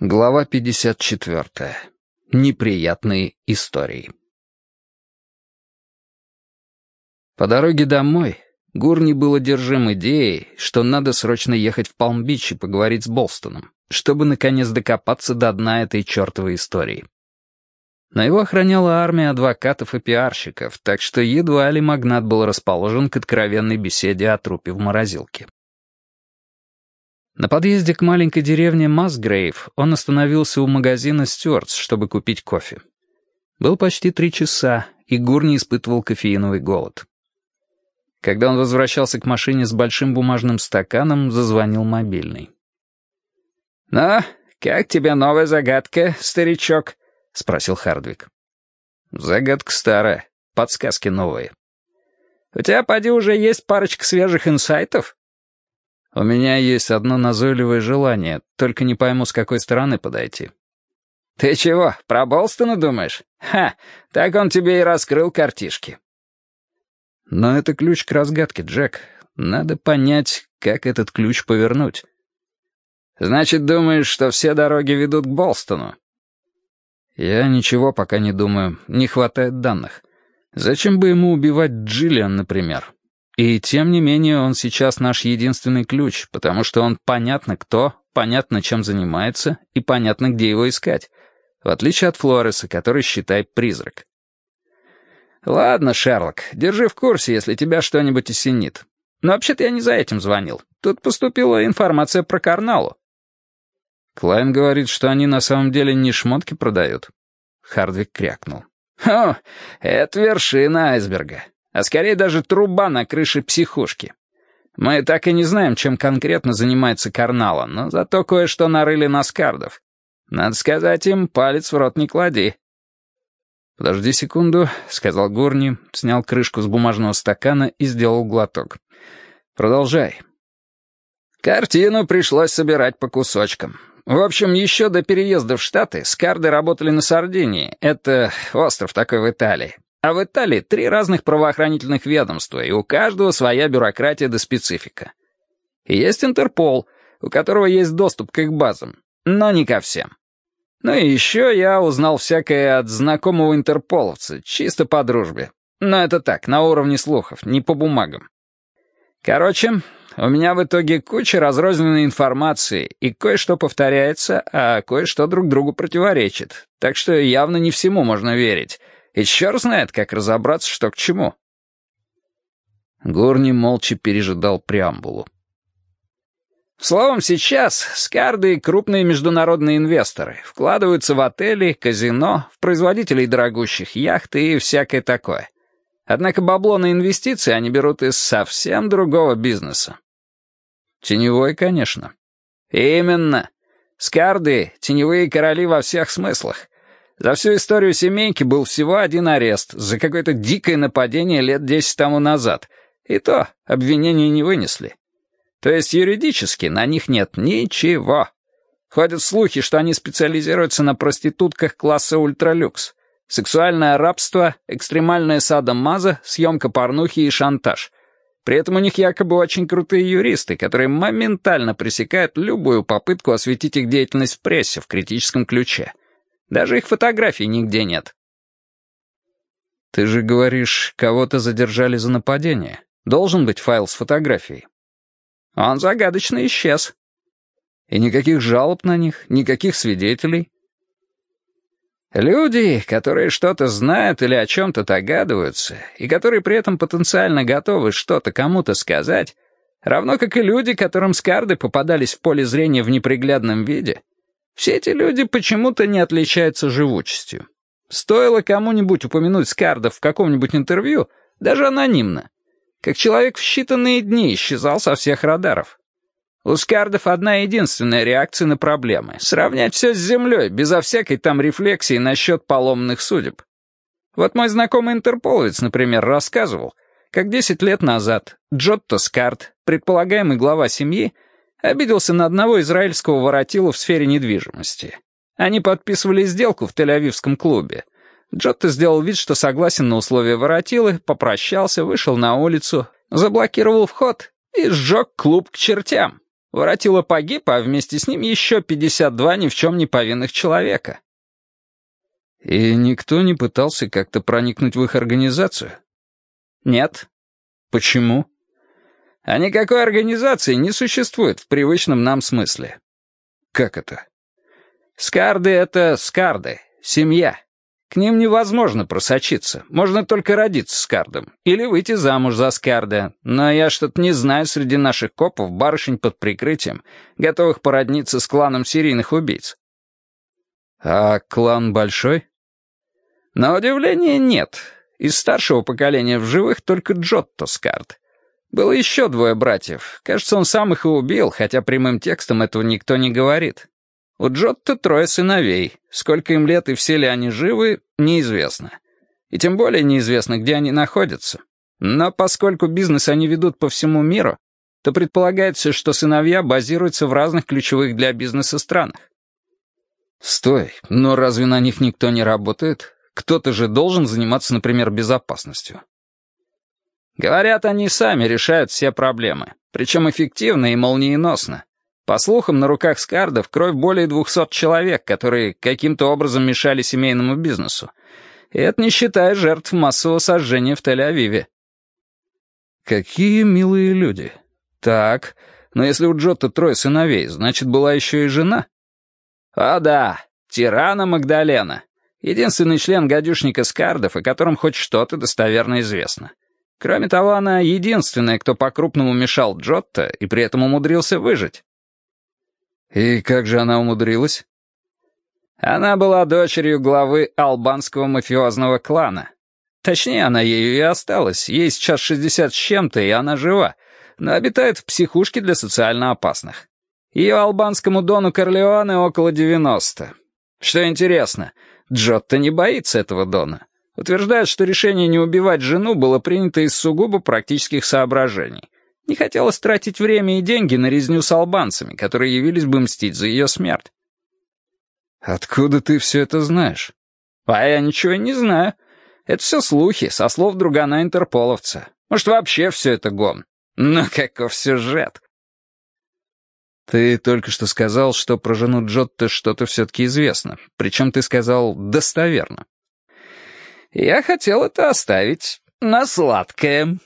Глава 54. Неприятные истории. По дороге домой Гурни был одержим идеей, что надо срочно ехать в Палм-Бич и поговорить с Болстоном, чтобы наконец докопаться до дна этой чертовой истории. Но его охраняла армия адвокатов и пиарщиков, так что едва ли магнат был расположен к откровенной беседе о трупе в морозилке. На подъезде к маленькой деревне Масгрейв он остановился у магазина «Стюартс», чтобы купить кофе. Был почти три часа, и Гур не испытывал кофеиновый голод. Когда он возвращался к машине с большим бумажным стаканом, зазвонил мобильный. «Ну, как тебе новая загадка, старичок?» — спросил Хардвик. «Загадка старая, подсказки новые». «У тебя, поди, уже есть парочка свежих инсайтов?» У меня есть одно назойливое желание, только не пойму, с какой стороны подойти. Ты чего, про Болстона думаешь? Ха, так он тебе и раскрыл картишки. Но это ключ к разгадке, Джек. Надо понять, как этот ключ повернуть. Значит, думаешь, что все дороги ведут к Болстону? Я ничего пока не думаю, не хватает данных. Зачем бы ему убивать Джиллиан, например? И тем не менее он сейчас наш единственный ключ, потому что он понятно кто, понятно чем занимается и понятно где его искать, в отличие от Флореса, который считает призрак. «Ладно, Шерлок, держи в курсе, если тебя что-нибудь осенит. Но вообще-то я не за этим звонил. Тут поступила информация про Карналу». Клайн говорит, что они на самом деле не шмотки продают. Хардвик крякнул. «О, это вершина айсберга а скорее даже труба на крыше психушки. Мы так и не знаем, чем конкретно занимается Карнала, но зато кое-что нарыли на скардов. Надо сказать им, палец в рот не клади. «Подожди секунду», — сказал Горни, снял крышку с бумажного стакана и сделал глоток. «Продолжай». Картину пришлось собирать по кусочкам. В общем, еще до переезда в Штаты скарды работали на Сардинии. Это остров такой в Италии. А в Италии три разных правоохранительных ведомства, и у каждого своя бюрократия да специфика. Есть Интерпол, у которого есть доступ к их базам, но не ко всем. Ну и еще я узнал всякое от знакомого интерполовца, чисто по дружбе. Но это так, на уровне слухов, не по бумагам. Короче, у меня в итоге куча разрозненной информации, и кое-что повторяется, а кое-что друг другу противоречит. Так что явно не всему можно верить — и черт знает, как разобраться, что к чему. Горни молча пережидал преамбулу. Словом, сейчас скарды и крупные международные инвесторы вкладываются в отели, казино, в производителей дорогущих яхт и всякое такое. Однако бабло на инвестиции они берут из совсем другого бизнеса. Теневой, конечно. Именно. Скарды — теневые короли во всех смыслах. За всю историю семейки был всего один арест за какое-то дикое нападение лет десять тому назад. И то обвинения не вынесли. То есть юридически на них нет ничего. Ходят слухи, что они специализируются на проститутках класса ультралюкс. Сексуальное рабство, экстремальная садомаза, съемка порнухи и шантаж. При этом у них якобы очень крутые юристы, которые моментально пресекают любую попытку осветить их деятельность в прессе в критическом ключе. Даже их фотографий нигде нет. Ты же говоришь, кого-то задержали за нападение. Должен быть файл с фотографией. Он загадочно исчез. И никаких жалоб на них, никаких свидетелей. Люди, которые что-то знают или о чем-то догадываются, и которые при этом потенциально готовы что-то кому-то сказать, равно как и люди, которым скарды попадались в поле зрения в неприглядном виде, все эти люди почему-то не отличаются живучестью. Стоило кому-нибудь упомянуть Скарда в каком-нибудь интервью, даже анонимно, как человек в считанные дни исчезал со всех радаров. У Скардов одна единственная реакция на проблемы — сравнять все с землей, безо всякой там рефлексии насчет поломанных судеб. Вот мой знакомый интерполовец, например, рассказывал, как 10 лет назад Джотто Скард, предполагаемый глава семьи, Обиделся на одного израильского воротилу в сфере недвижимости. Они подписывали сделку в Тель-Авивском клубе. Джотто сделал вид, что согласен на условия воротилы, попрощался, вышел на улицу, заблокировал вход и сжег клуб к чертям. Воротило погиб, а вместе с ним еще 52 ни в чем не повинных человека. И никто не пытался как-то проникнуть в их организацию? Нет. Почему? А никакой организации не существует в привычном нам смысле. Как это? Скарды — это скарды, семья. К ним невозможно просочиться, можно только родиться скардом или выйти замуж за скарда, но я что-то не знаю среди наших копов барышень под прикрытием, готовых породниться с кланом серийных убийц. А клан большой? На удивление, нет. Из старшего поколения в живых только Джотто Скард. Было еще двое братьев. Кажется, он сам их и убил, хотя прямым текстом этого никто не говорит. У Джотто трое сыновей. Сколько им лет и все ли они живы, неизвестно. И тем более неизвестно, где они находятся. Но поскольку бизнес они ведут по всему миру, то предполагается, что сыновья базируются в разных ключевых для бизнеса странах. Стой, но разве на них никто не работает? Кто-то же должен заниматься, например, безопасностью. Говорят, они сами решают все проблемы, причем эффективно и молниеносно. По слухам, на руках скардов кровь более двухсот человек, которые каким-то образом мешали семейному бизнесу. И это не считая жертв массового сожжения в Тель-Авиве. Какие милые люди. Так, но если у Джотто трое сыновей, значит, была еще и жена? А да, тирана Магдалена. Единственный член гадюшника Скардов, о котором хоть что-то достоверно известно. Кроме того, она единственная, кто по-крупному мешал Джотто и при этом умудрился выжить. И как же она умудрилась? Она была дочерью главы албанского мафиозного клана. Точнее, она ею и осталась. Ей сейчас 60 с чем-то, и она жива, но обитает в психушке для социально опасных. Ее албанскому дону Корлеоне около 90. Что интересно, Джотто не боится этого Дона. Утверждает, что решение не убивать жену было принято из сугубо практических соображений. Не хотелось тратить время и деньги на резню с албанцами, которые явились бы мстить за ее смерть. «Откуда ты все это знаешь?» «А я ничего не знаю. Это все слухи, со слов другана Интерполовца. Может, вообще все это гон. Но каков сюжет!» «Ты только что сказал, что про жену Джотто что-то все-таки известно. Причем ты сказал «достоверно». «Я хотел это оставить на сладкое».